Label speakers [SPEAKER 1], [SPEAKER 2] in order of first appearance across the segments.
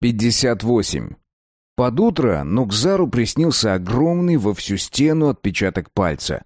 [SPEAKER 1] 58. Под утро Нукзару приснился огромный во всю стену отпечаток пальца.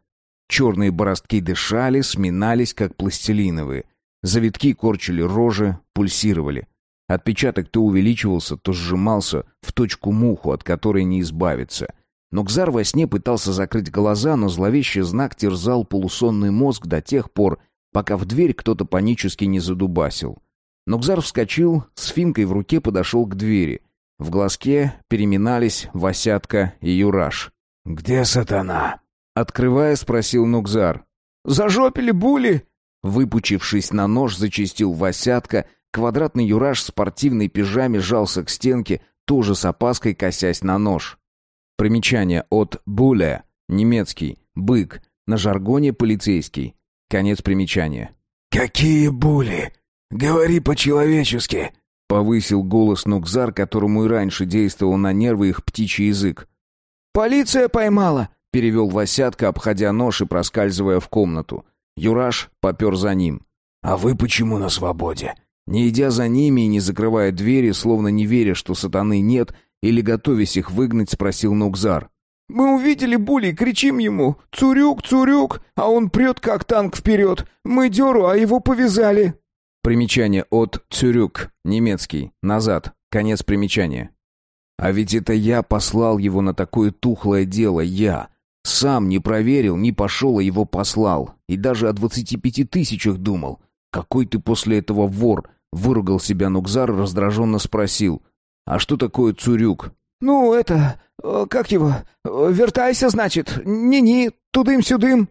[SPEAKER 1] Черные бороздки дышали, сминались, как пластилиновые. Завитки корчили рожи, пульсировали. Отпечаток то увеличивался, то сжимался в точку муху, от которой не избавиться. Нукзар во сне пытался закрыть глаза, но зловещий знак терзал полусонный мозг до тех пор, пока в дверь кто-то панически не задубасил. Нукзар вскочил, с финкой в руке подошел к двери. В глазке переминались Васятка и Юраш.
[SPEAKER 2] «Где сатана?»
[SPEAKER 1] Открывая, спросил Нукзар.
[SPEAKER 3] «Зажопили були!»
[SPEAKER 1] Выпучившись на нож, зачистил Васятка. Квадратный Юраш в спортивной пижаме жался к стенке, тоже с опаской косясь на нож. Примечание от «буле» — немецкий, «бык», на жаргоне полицейский. Конец примечания.
[SPEAKER 2] «Какие були?» «Говори по-человечески!»
[SPEAKER 1] — повысил голос Нукзар, которому и раньше действовал на нервы их птичий язык.
[SPEAKER 3] «Полиция поймала!» — перевел Васятка, обходя нож и проскальзывая в комнату.
[SPEAKER 1] Юраш попер за ним.
[SPEAKER 2] «А вы почему на свободе?»
[SPEAKER 1] Не идя за ними и не закрывая двери, словно не веря, что сатаны нет, или готовясь их выгнать, спросил Нукзар.
[SPEAKER 3] «Мы увидели Були, кричим ему «Цурюк, Цурюк!» А он прет, как танк вперед. Мы деру, а его повязали.
[SPEAKER 1] Примечание от «Цюрюк», немецкий, назад, конец примечания. А ведь это я послал его на такое тухлое дело, я. Сам не проверил, не пошел, а его послал. И даже о двадцати пяти тысячах думал. Какой ты после этого вор? Выругал себя Нукзар, раздраженно спросил. А что такое Цурюк?
[SPEAKER 3] Ну, это... Э, как его? Э, вертайся, значит. Ни-ни, тудым-сюдым.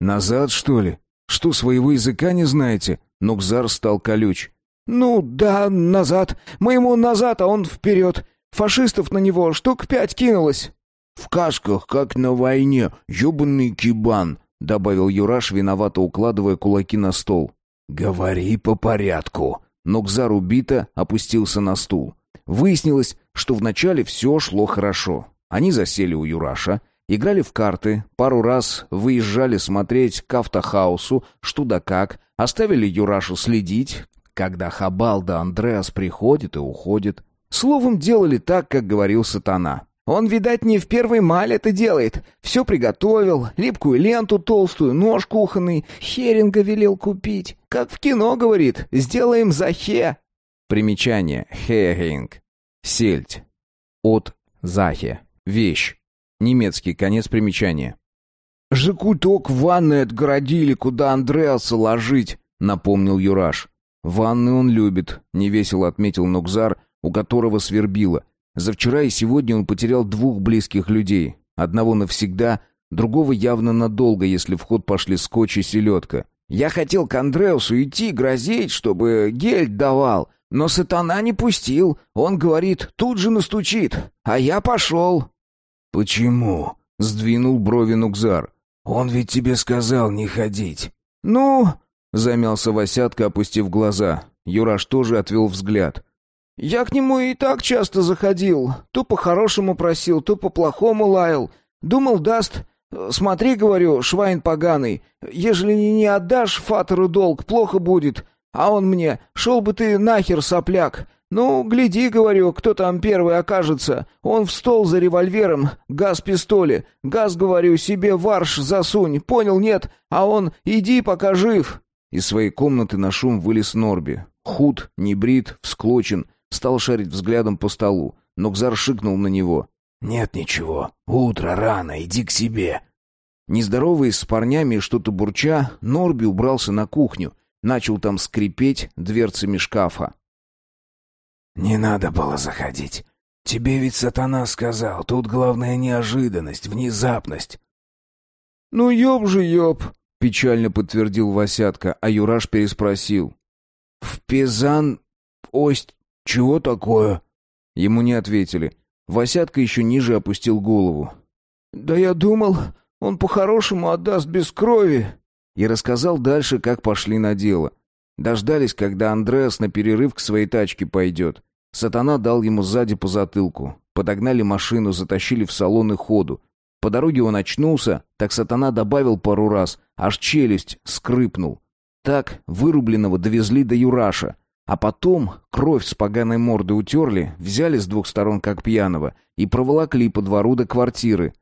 [SPEAKER 1] Назад, что ли? Что, своего языка не знаете? Нукзар стал колюч.
[SPEAKER 3] «Ну, да, назад. Мы ему назад, а он вперед. Фашистов на него штук пять кинулось».
[SPEAKER 2] «В касках, как на войне, ёбаный кибан», — добавил Юраш, виновато укладывая кулаки на стол.
[SPEAKER 1] «Говори по порядку». Нукзар убито опустился на стул. Выяснилось, что вначале все шло хорошо. Они засели у Юраша, играли в карты, пару раз выезжали смотреть к автохаусу, что да как, Оставили Юрашу следить, когда Хабал да Андреас приходит и уходит. Словом, делали так, как говорил сатана.
[SPEAKER 3] Он, видать, не в первый маль это делает. Все приготовил, липкую ленту толстую, нож кухонный, херинга велел купить. Как в кино, говорит, сделаем захе.
[SPEAKER 1] Примечание. Херинг. Сельдь. От захе. Вещь. Немецкий конец примечания.
[SPEAKER 2] «Жекуток в ванной отгородили, куда Андреаса ложить», — напомнил Юраш.
[SPEAKER 1] «Ванны он любит», — невесело отметил Нукзар, у которого свербило. За вчера и сегодня он потерял двух близких людей. Одного навсегда, другого явно надолго, если в ход пошли скотч и селедка.
[SPEAKER 3] «Я хотел к Андреусу идти, грозить, чтобы гель давал, но сатана не пустил. Он говорит, тут же настучит, а я пошел».
[SPEAKER 2] «Почему?» — сдвинул брови Нукзар. Он ведь тебе сказал не ходить».
[SPEAKER 3] «Ну...»
[SPEAKER 1] — замялся Васятка, опустив глаза. Юраш тоже отвел взгляд.
[SPEAKER 3] «Я к нему и так часто заходил. То по-хорошему просил, то по-плохому лаял. Думал, даст. Смотри, говорю, швайн поганый, ежели не отдашь фатору долг, плохо будет. А он мне, шел бы ты нахер, сопляк. «Ну, гляди, — говорю, — кто там первый окажется. Он в стол за револьвером, газ пистоли. Газ, говорю, себе варш засунь, понял, нет? А он, иди, пока жив».
[SPEAKER 1] Из своей комнаты на шум вылез Норби. Худ, небрит, всклочен, стал шарить взглядом по столу. Но Кзар шикнул на него.
[SPEAKER 2] «Нет ничего. Утро рано, иди к себе».
[SPEAKER 1] Нездоровый с парнями что-то бурча, Норби убрался на кухню. Начал там скрипеть дверцами шкафа.
[SPEAKER 2] «Не надо было заходить. Тебе ведь сатана сказал, тут главная неожиданность, внезапность».
[SPEAKER 3] «Ну, ёб же ёб», —
[SPEAKER 1] печально подтвердил Васятка, а Юраш переспросил.
[SPEAKER 2] «В Пизан... Ость... Чего такое?»
[SPEAKER 1] Ему не ответили. Васятка еще ниже опустил голову.
[SPEAKER 3] «Да я думал, он по-хорошему отдаст без крови».
[SPEAKER 1] И рассказал дальше, как пошли на дело. Дождались, когда Андреас на перерыв к своей тачке пойдет. Сатана дал ему сзади по затылку. Подогнали машину, затащили в салон и ходу. По дороге он очнулся, так сатана добавил пару раз, аж челюсть скрипнул. Так вырубленного довезли до Юраша. А потом кровь с поганой морды утерли, взяли с двух сторон как пьяного и проволокли по двору до квартиры.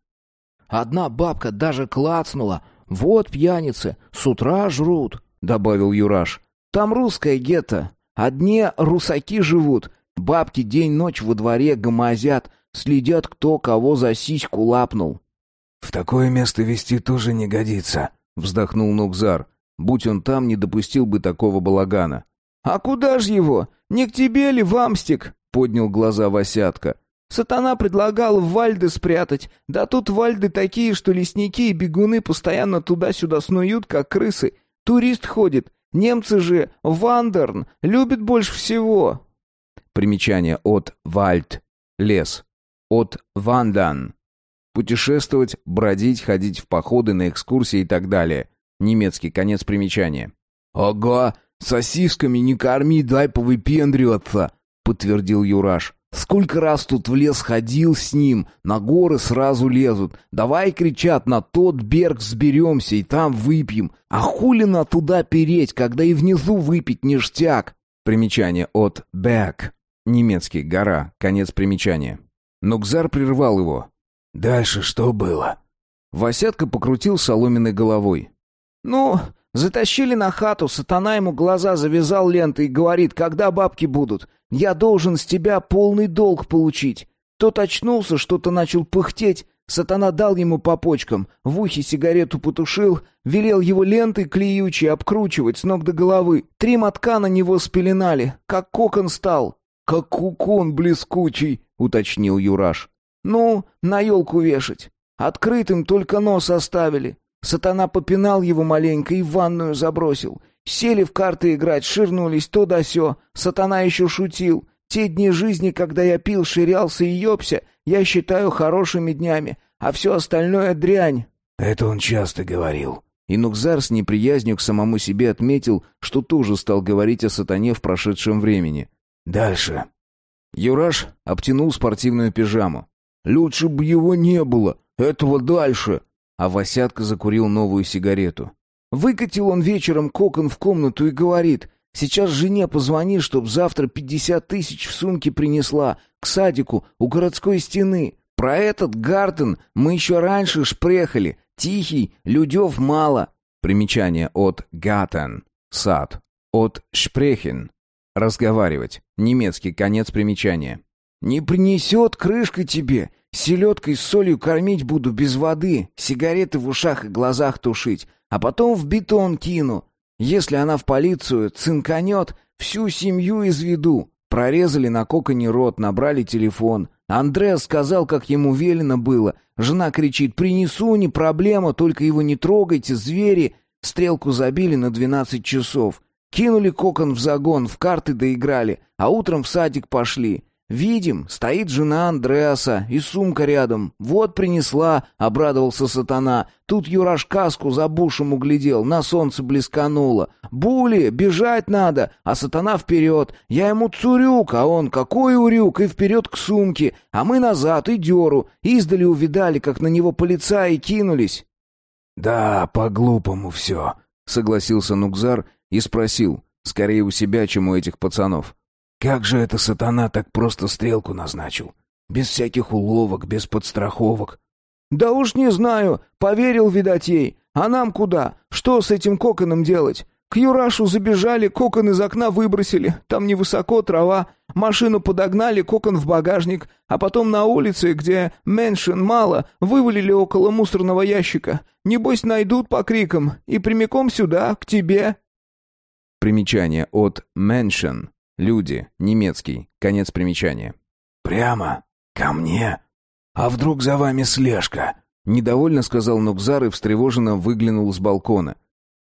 [SPEAKER 3] «Одна бабка даже клацнула. Вот пьяницы, с утра жрут», — добавил Юраш. «Там русское гетто. Одни русаки живут. Бабки день-ночь во дворе гомозят, следят, кто кого за сиську лапнул».
[SPEAKER 2] «В такое место вести тоже не годится», — вздохнул Нукзар.
[SPEAKER 1] Будь он там, не допустил бы такого балагана.
[SPEAKER 3] «А куда ж его? Не к тебе ли, Вамстик?» — поднял глаза Васятка. «Сатана предлагал Вальды спрятать. Да тут Вальды такие, что лесники и бегуны постоянно туда-сюда снуют, как крысы. Турист ходит. Немцы же Вандерн любят больше всего».
[SPEAKER 1] Примечание от Вальд — лес. От Вандан — путешествовать, бродить, ходить в походы, на экскурсии и так далее. Немецкий конец примечания.
[SPEAKER 2] «Ага, сосисками не корми, дай повыпендриваться», — подтвердил Юраш. «Сколько раз тут в лес ходил с ним, на горы сразу лезут. Давай, кричат, на тот берег взберемся и там выпьем. А хули на туда переть, когда и внизу выпить ништяк?»
[SPEAKER 1] Примечание от «бэк». Немецкий, гора, конец примечания. Но Кзар прервал его.
[SPEAKER 2] «Дальше что было?»
[SPEAKER 1] Васятка покрутил соломенной головой.
[SPEAKER 3] «Ну, затащили на хату, сатана ему глаза завязал лентой и говорит, когда бабки будут. Я должен с тебя полный долг получить». Тот очнулся, что-то начал пыхтеть, сатана дал ему по почкам, в ухе сигарету потушил, велел его лентой клеючей обкручивать с ног до головы. Три мотка на него спеленали, как кокон стал.
[SPEAKER 2] «Как кукон блескучий», — уточнил Юраш.
[SPEAKER 3] «Ну, на елку вешать. Открытым только нос оставили. Сатана попинал его маленько и в ванную забросил. Сели в карты играть, ширнулись то да сё. Сатана еще шутил. Те дни жизни, когда я пил, ширялся и ёбся, я считаю хорошими днями, а все остальное дрянь.
[SPEAKER 2] Это он часто говорил.
[SPEAKER 1] И Нукзар с неприязнью к самому себе отметил, что тоже стал говорить о сатане в прошедшем времени.
[SPEAKER 2] Дальше.
[SPEAKER 1] Юраш обтянул спортивную пижаму.
[SPEAKER 2] «Лучше бы его не было. Этого дальше
[SPEAKER 1] а Васятка закурил новую сигарету.
[SPEAKER 3] Выкатил он вечером кокон в комнату и говорит, «Сейчас жене позвони, чтоб завтра пятьдесят тысяч в сумке принесла, к садику, у городской стены. Про этот Гартен мы еще раньше шпрехали, тихий, людев мало».
[SPEAKER 1] Примечание от «гатен» — сад, от «шпрехен» — разговаривать, немецкий конец примечания.
[SPEAKER 3] «Не принесет крышка тебе, Селедкой с солью кормить буду без воды, сигареты в ушах и глазах тушить, а потом в бетон кину. Если она в полицию цинканет, всю семью изведу. Прорезали на коконе рот, набрали телефон. Андреас сказал, как ему велено было. Жена кричит «Принесу, не проблема, только его не трогайте, звери!» Стрелку забили на двенадцать часов. Кинули кокон в загон, в карты доиграли, а утром в садик пошли. Видим, стоит жена Андреаса и сумка рядом. Вот принесла, обрадовался сатана. Тут Юраш каску за бушем углядел, на солнце блескануло. Були, бежать надо, а сатана вперед. Я ему цурюк, а он какой урюк, и вперед к сумке. А мы назад и деру. Издали увидали, как на него полицаи кинулись.
[SPEAKER 2] «Да, по-глупому все», — согласился Нукзар и спросил, скорее у себя, чем у этих пацанов. Как же это сатана так просто стрелку назначил? Без всяких уловок, без подстраховок.
[SPEAKER 3] Да уж не знаю, поверил, видать, ей. А нам куда? Что с этим коконом делать? К Юрашу забежали, кокон из окна выбросили. Там невысоко трава. Машину подогнали, кокон в багажник. А потом на улице, где меншин мало, вывалили около мусорного ящика. Небось найдут по крикам. И прямиком сюда, к тебе.
[SPEAKER 1] Примечание от «меншин» Люди. Немецкий. Конец примечания.
[SPEAKER 2] «Прямо? Ко мне? А вдруг за вами слежка?»
[SPEAKER 1] Недовольно сказал Нукзар и встревоженно выглянул с балкона.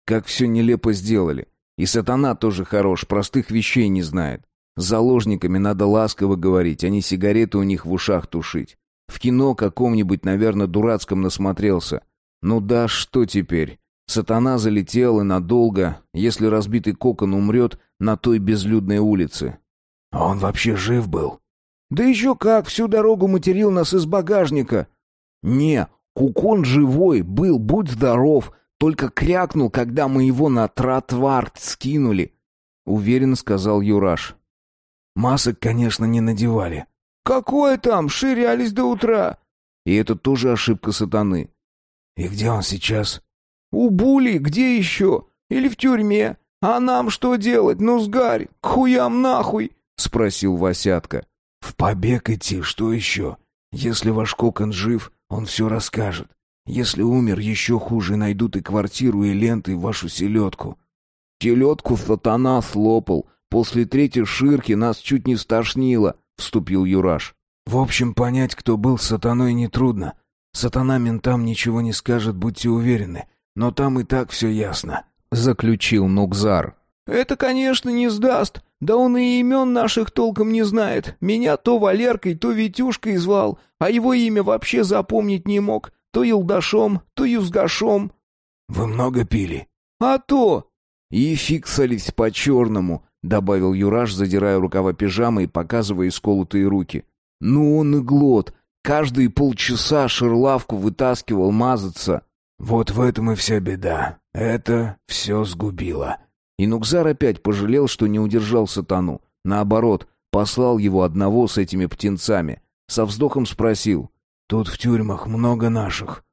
[SPEAKER 1] Как все нелепо сделали. И сатана тоже хорош, простых вещей не знает. С заложниками надо ласково говорить, а не сигареты у них в ушах тушить. В кино каком-нибудь, наверное, дурацком насмотрелся. Ну да, что теперь? Сатана залетел и надолго, если разбитый кокон умрет на той безлюдной улице.
[SPEAKER 2] А он вообще жив был?
[SPEAKER 3] Да еще как, всю дорогу материл нас из багажника.
[SPEAKER 2] Не, кукон живой был, будь здоров, только крякнул, когда мы его на тротвар скинули.
[SPEAKER 1] уверенно сказал Юраш.
[SPEAKER 2] Масок, конечно, не надевали.
[SPEAKER 3] Какое там, ширялись до утра.
[SPEAKER 1] И это тоже ошибка сатаны.
[SPEAKER 2] И где он сейчас?
[SPEAKER 3] У Були, где еще? Или в тюрьме? А нам что делать, ну сгарь, к хуям нахуй? Спросил Васятка.
[SPEAKER 2] В побег идти, что еще? Если ваш кокон жив, он все расскажет. Если умер, еще хуже, найдут и квартиру, и ленты, и вашу селедку.
[SPEAKER 1] Селедку сатана слопал. После третьей ширки нас чуть не стошнило, вступил Юраш.
[SPEAKER 2] В общем, понять, кто был сатаной, нетрудно. Сатана ментам ничего не скажет, будьте уверены. Но там и так все ясно», —
[SPEAKER 1] заключил Нукзар.
[SPEAKER 3] «Это, конечно, не сдаст. Да он и имен наших толком не знает. Меня то Валеркой, то Витюшкой звал, а его имя вообще запомнить не мог. То Елдашом, то Юзгашом».
[SPEAKER 2] «Вы много пили?»
[SPEAKER 3] «А то!»
[SPEAKER 1] «И фиксались по-черному», — добавил Юраш, задирая рукава пижамы и показывая исколотые руки. «Ну он и глот. Каждые полчаса шерлавку вытаскивал мазаться».
[SPEAKER 2] «Вот в этом и вся беда. Это все сгубило».
[SPEAKER 1] И Нукзар опять пожалел, что не удержал сатану. Наоборот, послал его одного с этими птенцами. Со вздохом спросил.
[SPEAKER 2] «Тут в тюрьмах много наших».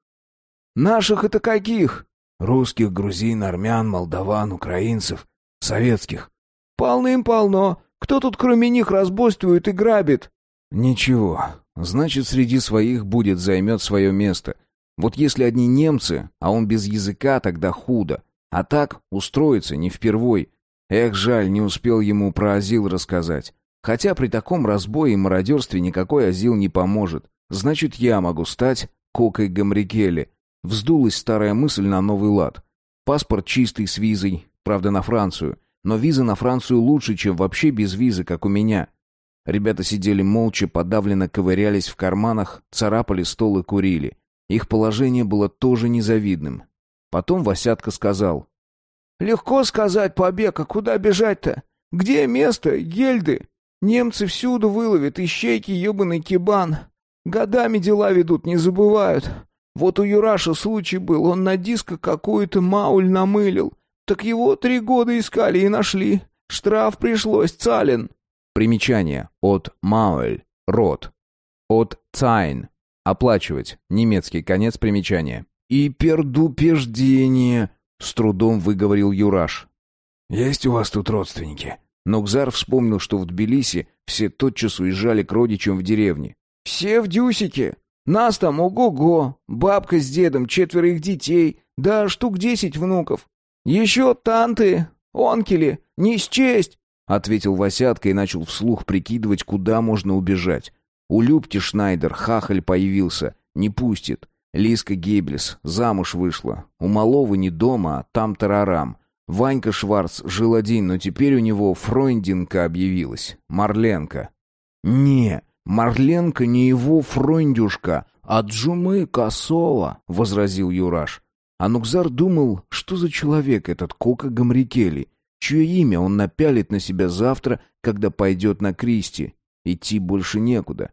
[SPEAKER 3] «Наших это каких?»
[SPEAKER 2] «Русских, грузин, армян, молдаван, украинцев. Советских».
[SPEAKER 3] «Полным-полно. Кто тут кроме них разбойствует и грабит?»
[SPEAKER 1] «Ничего. Значит, среди своих будет займет свое место. Вот если одни немцы, а он без языка, тогда худо. А так устроиться не впервой. Эх, жаль, не успел ему про Азил рассказать. Хотя при таком разбое и мародерстве никакой Азил не поможет. Значит, я могу стать Кокой Гамрикели. Вздулась старая мысль на новый лад. Паспорт чистый с визой, правда, на Францию. Но виза на Францию лучше, чем вообще без визы, как у меня. Ребята сидели молча, подавленно ковырялись в карманах, царапали стол и курили. Их положение было тоже незавидным. Потом Васятка сказал.
[SPEAKER 3] «Легко сказать, побег, а куда бежать-то? Где место, гельды? Немцы всюду выловят, ищейки, ебаный кибан. Годами дела ведут, не забывают. Вот у Юраша случай был, он на диско какую-то мауль намылил. Так его три года искали и нашли. Штраф пришлось, Цалин».
[SPEAKER 1] Примечание. От Мауэль. Род. От Цайн. Оплачивать. Немецкий. Конец примечания.
[SPEAKER 2] «И пердупеждение», — с трудом выговорил Юраш. «Есть у вас тут родственники?»
[SPEAKER 1] Нокзар вспомнил, что в Тбилиси все тотчас уезжали к родичам в деревне.
[SPEAKER 3] «Все в Дюсике. Нас там ого-го. Бабка с дедом, четверо их детей, да штук десять внуков. Еще танты, онкели, не счесть.
[SPEAKER 1] — ответил Васятка и начал вслух прикидывать, куда можно убежать. У Любки Шнайдер хахаль появился, не пустит. Лиска Геббельс замуж вышла. У Малова не дома, а там тарарам. Ванька Шварц жил один, но теперь у него Фройндинка объявилась. Марленка. «Не, Марленка не его Фройндюшка, а Джумы Косова», — возразил Юраш. Анукзар думал, что за человек этот Кока Гамрикели чье имя он напялит на себя завтра, когда пойдет на Кристи. Идти больше некуда.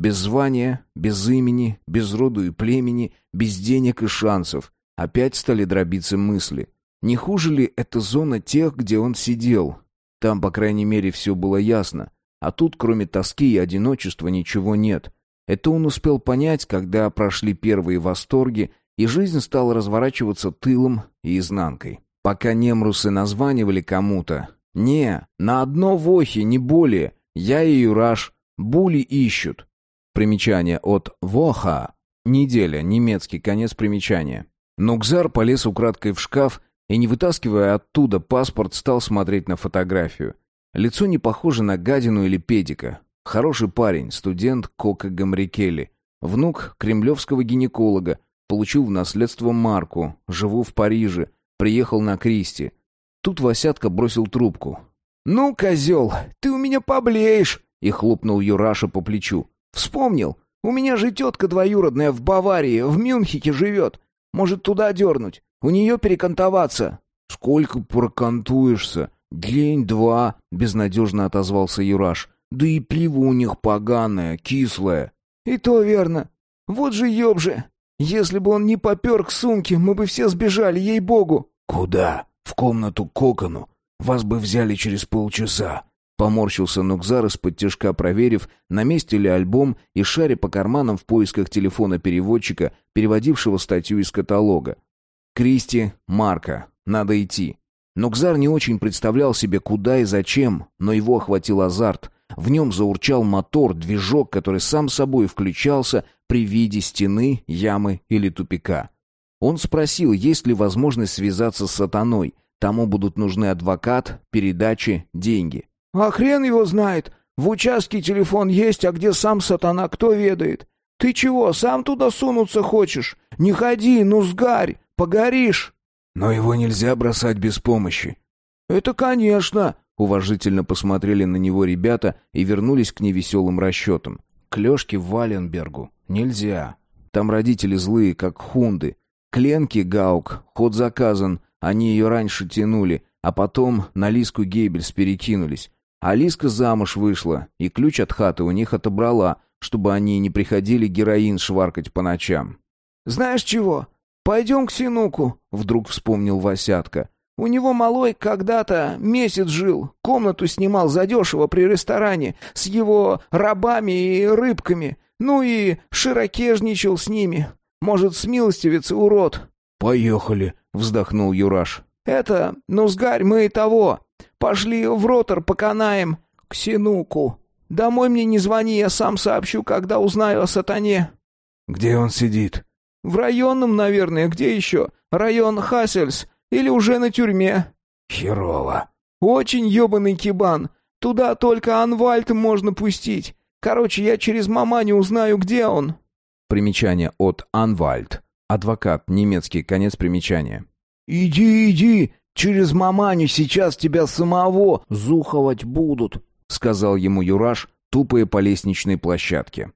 [SPEAKER 1] Без звания, без имени, без роду и племени, без денег и шансов. Опять стали дробиться мысли. Не хуже ли эта зона тех, где он сидел? Там, по крайней мере, все было ясно. А тут, кроме тоски и одиночества, ничего нет. Это он успел понять, когда прошли первые восторги, и жизнь стала разворачиваться тылом и изнанкой. Пока немрусы названивали кому-то. Не, на одно вохи, не более. Я и Юраш. Були ищут. Примечание от «воха». Неделя, немецкий, конец примечания. Нукзар полез украдкой в шкаф и, не вытаскивая оттуда паспорт, стал смотреть на фотографию. Лицо не похоже на гадину или педика. Хороший парень, студент Кока Гамрикели. Внук кремлевского гинеколога. Получил в наследство марку. Живу в Париже. Приехал на Кристи. Тут Васятка бросил трубку.
[SPEAKER 3] «Ну, козел, ты у меня поблеешь!»
[SPEAKER 1] И хлопнул Юраша по плечу.
[SPEAKER 3] «Вспомнил? У меня же тетка двоюродная в Баварии, в Мюнхике живет. Может, туда дернуть? У нее перекантоваться?»
[SPEAKER 1] «Сколько прокантуешься? День-два», — безнадежно отозвался Юраш. «Да и пиво у них поганое, кислое».
[SPEAKER 3] «И то верно. Вот же ёб же! Если бы он не попер к сумке, мы бы все сбежали, ей-богу!»
[SPEAKER 2] «Куда? В комнату к кокону? вас бы взяли через полчаса». Поморщился Нукзар из-под тяжка, проверив, на месте ли альбом, и шаря по карманам в поисках телефона переводчика, переводившего статью из каталога. «Кристи, Марка, надо идти». Нукзар не очень представлял себе, куда и зачем, но его охватил азарт. В нем заурчал мотор, движок, который сам собой включался при виде стены, ямы или тупика. Он спросил, есть ли возможность связаться с сатаной. Тому будут нужны адвокат, передачи, деньги.
[SPEAKER 3] «А хрен его знает. В участке телефон есть, а где сам сатана, кто ведает. Ты чего, сам туда сунуться хочешь? Не ходи, ну сгарь, погоришь».
[SPEAKER 2] «Но его нельзя бросать без помощи».
[SPEAKER 3] «Это конечно», —
[SPEAKER 1] уважительно посмотрели на него ребята и вернулись к невеселым расчетам. К Лешке в Валенбергу нельзя. Там родители злые, как хунды. Кленки Гаук, ход заказан, они ее раньше тянули, а потом на Лиску Гейбельс перекинулись. Алиска замуж вышла, и ключ от хаты у них отобрала, чтобы они не приходили героин шваркать по ночам.
[SPEAKER 3] «Знаешь чего? Пойдем к Синуку», — вдруг вспомнил Васятка. «У него малой когда-то месяц жил, комнату снимал задешево при ресторане с его рабами и рыбками, ну и широкежничал с ними. Может, смилостивец урод».
[SPEAKER 2] «Поехали», — вздохнул Юраш.
[SPEAKER 3] «Это, ну сгарь мы и того. Пошли в ротор поканаем к Синуку. Домой мне не звони, я сам сообщу, когда узнаю о сатане».
[SPEAKER 2] «Где он сидит?»
[SPEAKER 3] «В районном, наверное. Где еще? Район Хассельс. Или уже на тюрьме».
[SPEAKER 2] «Херово».
[SPEAKER 3] «Очень ебаный кибан. Туда только Анвальд можно пустить. Короче, я через маманю узнаю, где он».
[SPEAKER 1] Примечание от Анвальд. Адвокат, немецкий, конец примечания.
[SPEAKER 2] «Иди, иди, через маманю сейчас тебя самого зуховать будут», —
[SPEAKER 1] сказал ему Юраш, тупая по лестничной площадке.